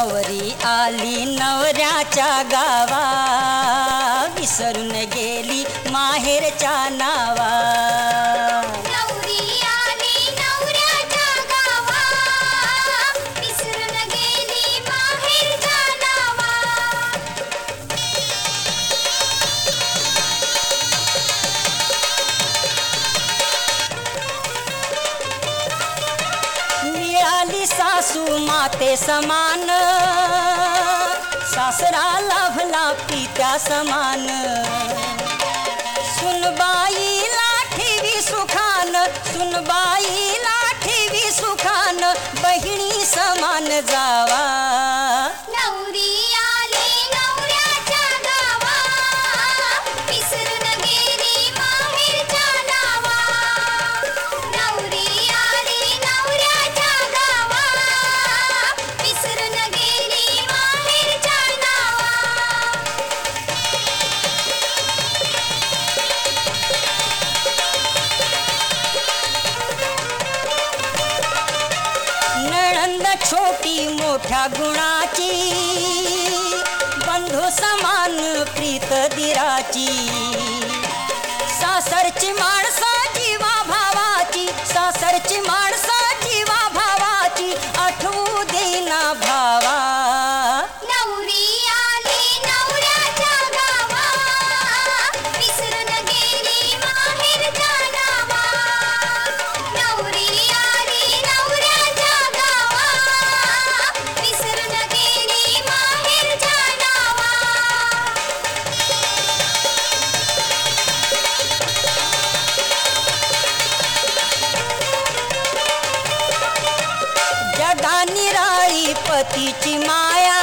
नवरी आली नवऱ्याच्या गावा विसरून गेली माहेरच्या ना लाभली सासू माते समान. सासरा लाभला पित्या समान. होती मोठ्या गुणाची. बंधू समान प्रीत दिराची. पतीची माया